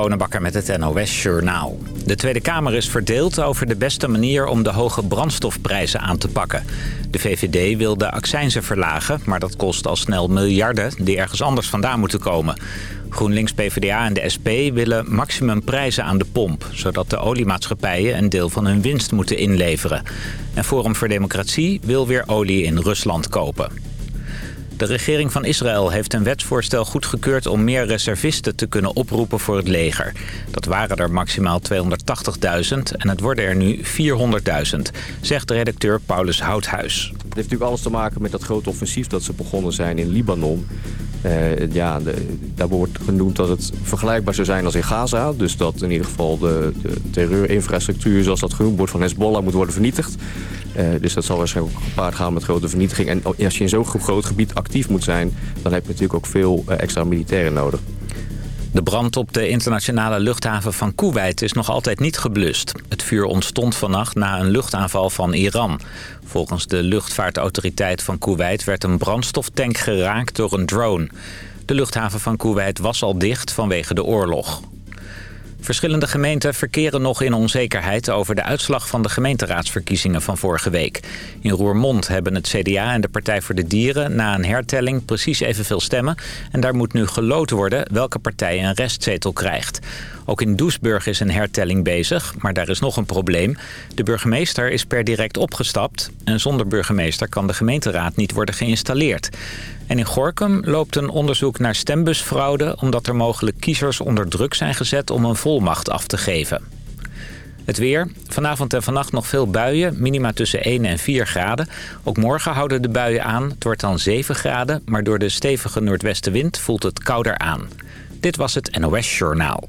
Bonenbakker met het NOS Journaal. De Tweede Kamer is verdeeld over de beste manier om de hoge brandstofprijzen aan te pakken. De VVD wil de accijnzen verlagen, maar dat kost al snel miljarden die ergens anders vandaan moeten komen. GroenLinks, PvdA en de SP willen maximumprijzen aan de pomp... zodat de oliemaatschappijen een deel van hun winst moeten inleveren. En Forum voor Democratie wil weer olie in Rusland kopen. De regering van Israël heeft een wetsvoorstel goedgekeurd om meer reservisten te kunnen oproepen voor het leger. Dat waren er maximaal 280.000 en het worden er nu 400.000, zegt redacteur Paulus Houthuis. Het heeft natuurlijk alles te maken met dat grote offensief dat ze begonnen zijn in Libanon. Uh, ja, de, daar wordt genoemd dat het vergelijkbaar zou zijn als in Gaza. Dus dat in ieder geval de, de terreurinfrastructuur, zoals dat genoemd wordt, van Hezbollah moet worden vernietigd. Uh, dus dat zal waarschijnlijk ook gepaard gaan met grote vernietiging. En als je in zo'n groot gebied actief moet zijn, dan heb je natuurlijk ook veel uh, extra militairen nodig. De brand op de internationale luchthaven van Kuwait is nog altijd niet geblust. Het vuur ontstond vannacht na een luchtaanval van Iran. Volgens de luchtvaartautoriteit van Kuwait werd een brandstoftank geraakt door een drone. De luchthaven van Kuwait was al dicht vanwege de oorlog. Verschillende gemeenten verkeren nog in onzekerheid over de uitslag van de gemeenteraadsverkiezingen van vorige week. In Roermond hebben het CDA en de Partij voor de Dieren na een hertelling precies evenveel stemmen. En daar moet nu geloten worden welke partij een restzetel krijgt. Ook in Doesburg is een hertelling bezig, maar daar is nog een probleem. De burgemeester is per direct opgestapt en zonder burgemeester kan de gemeenteraad niet worden geïnstalleerd. En in Gorkum loopt een onderzoek naar stembusfraude... omdat er mogelijk kiezers onder druk zijn gezet om een volmacht af te geven. Het weer. Vanavond en vannacht nog veel buien. Minima tussen 1 en 4 graden. Ook morgen houden de buien aan. Het wordt dan 7 graden. Maar door de stevige noordwestenwind voelt het kouder aan. Dit was het NOS Journaal.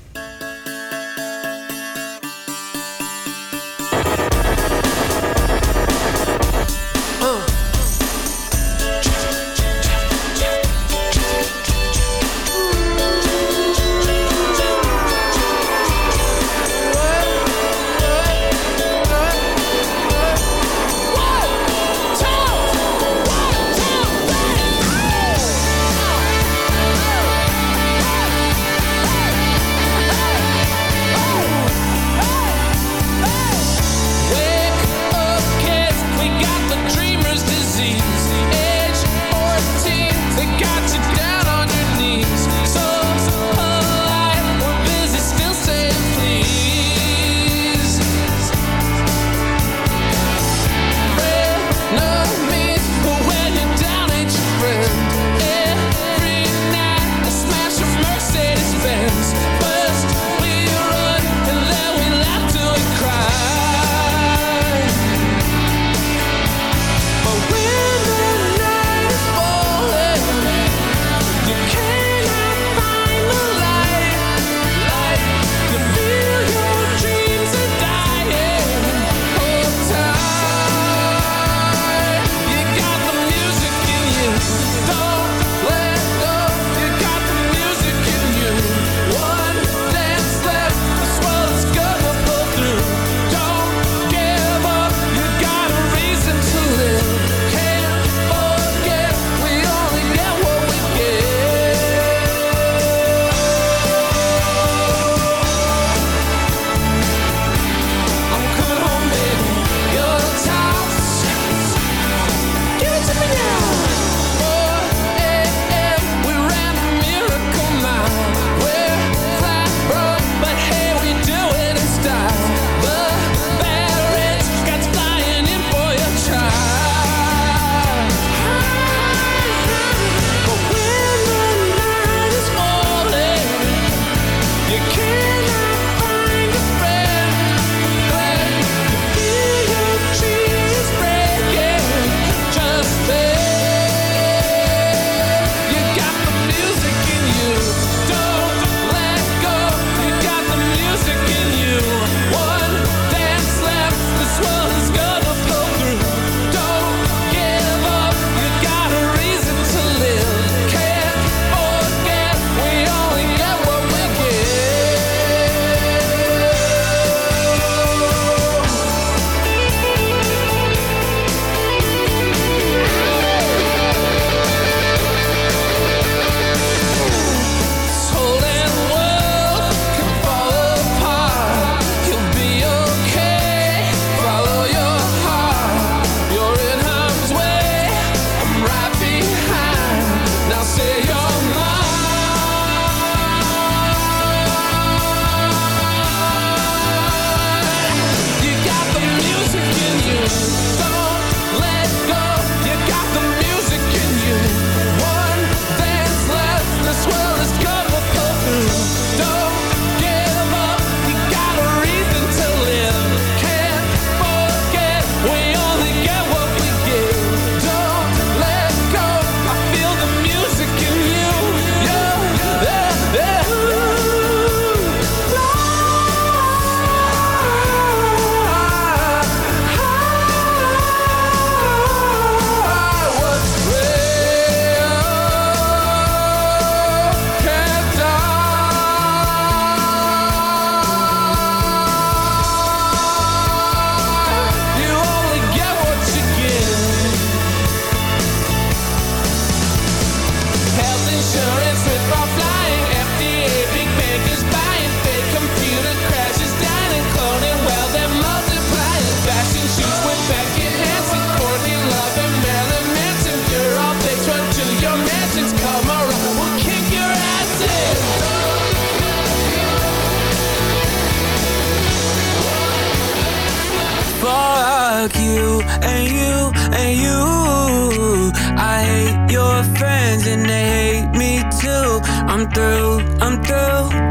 I'm through, I'm through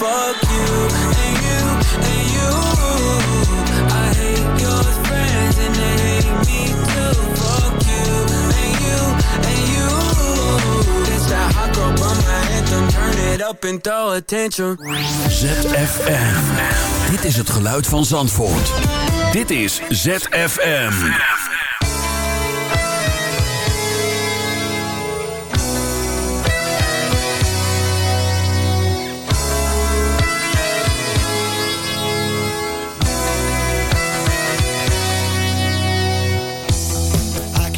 Fuck you and you and you. I hate your friends and they hate me too. Fuck you and you and you. This that hot girl bummer anthem. Turn it up and throw attention. ZFM. Dit is het geluid van Zandvoort. Dit is ZFM.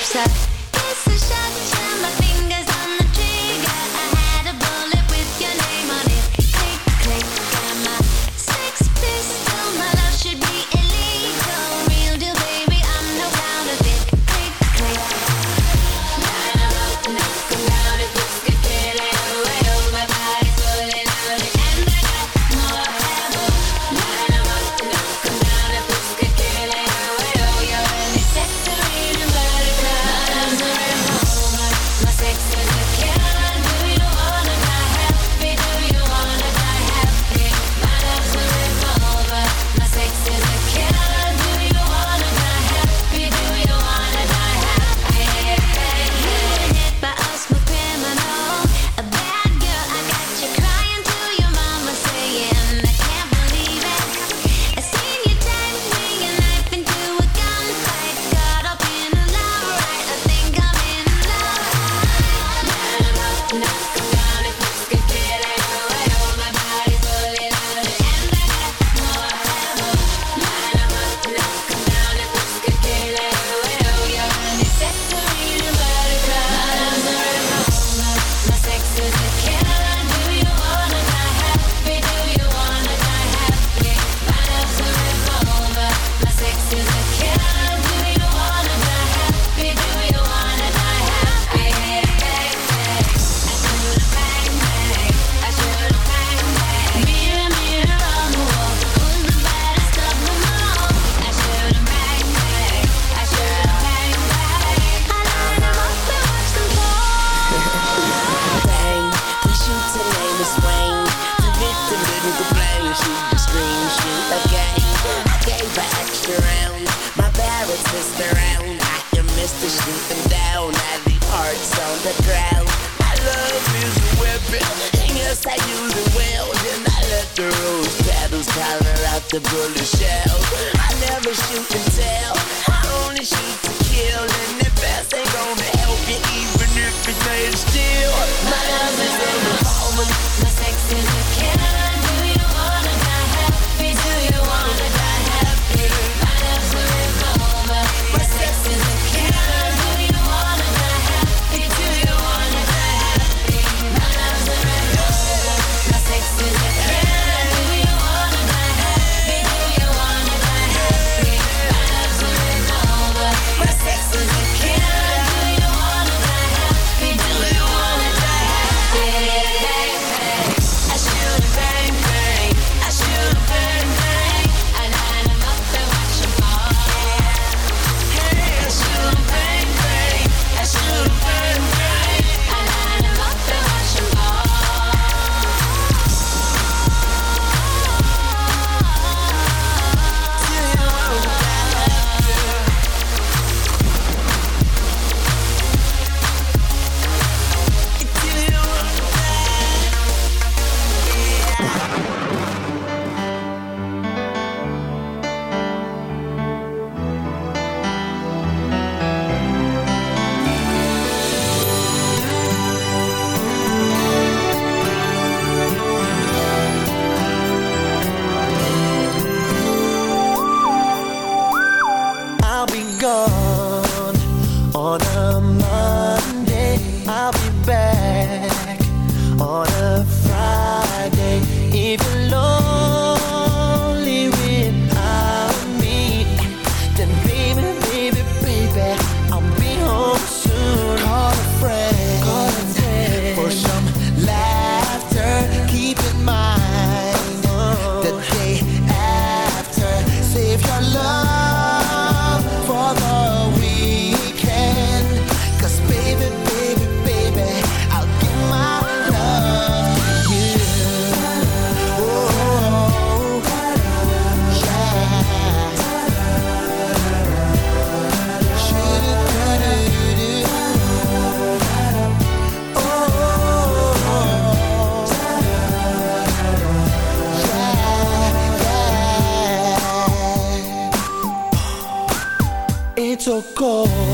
upset. invisible shadow. I never shoot cold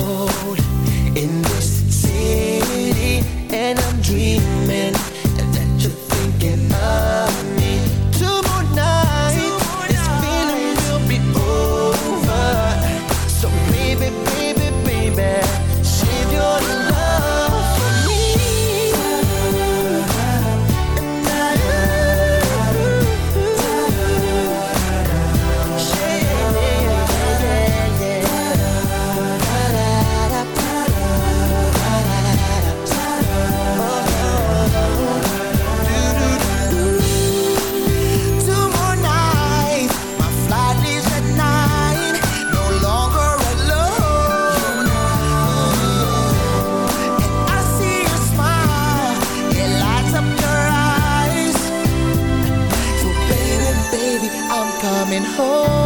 hold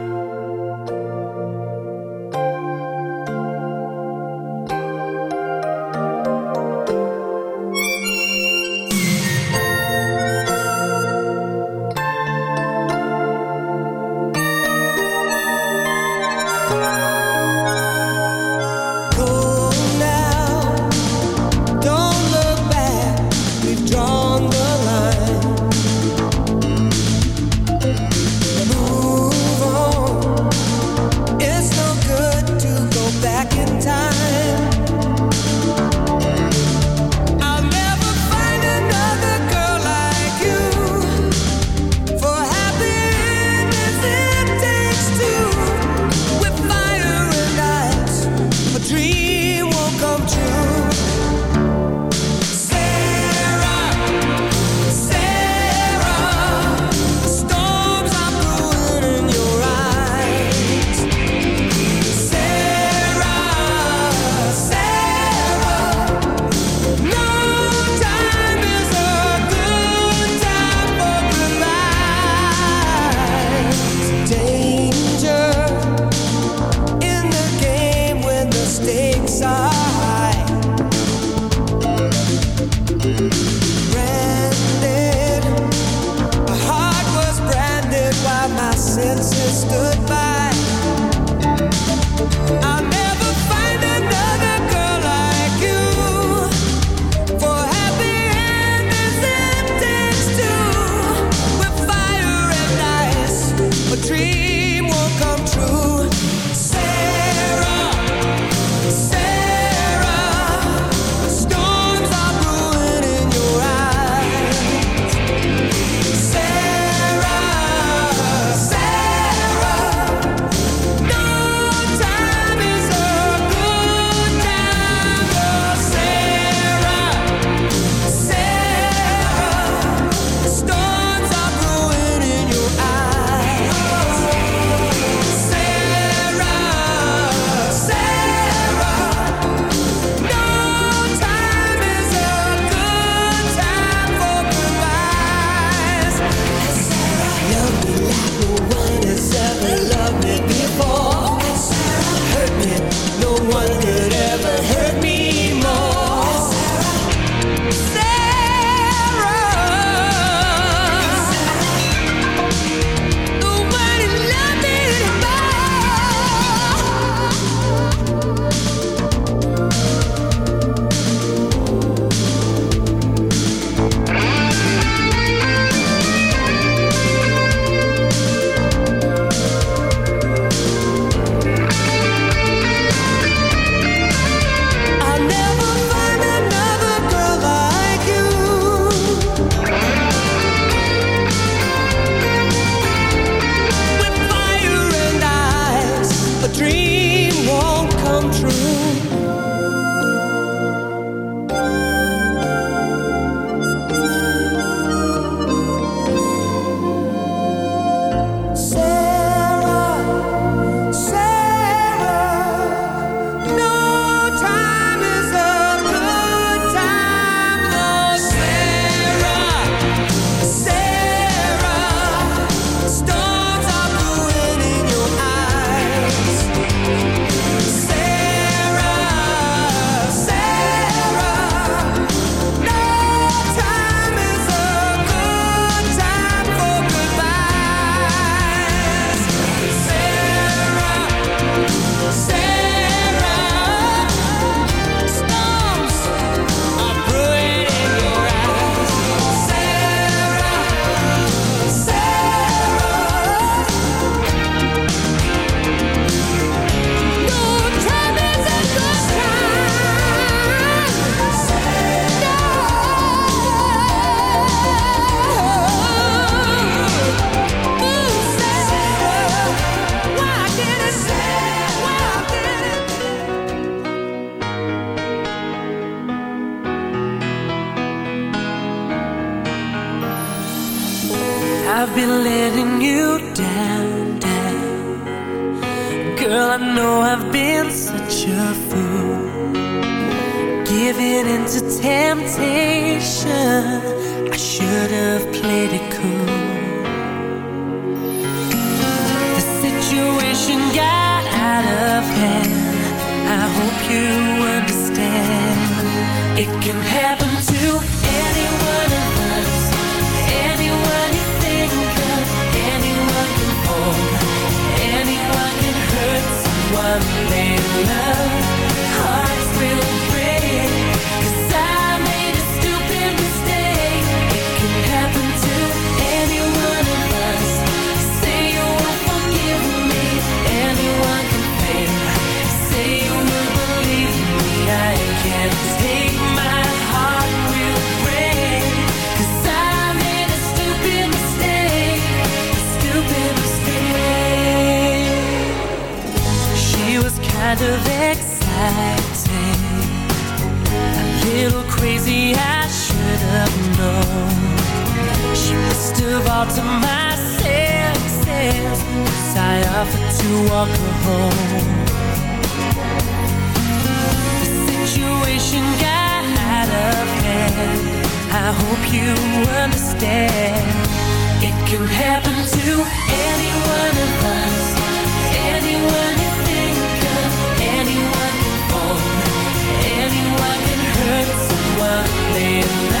got out hand. I hope you understand. It can happen to any one of us, anyone you think of, anyone you anyone can hurt someone they love.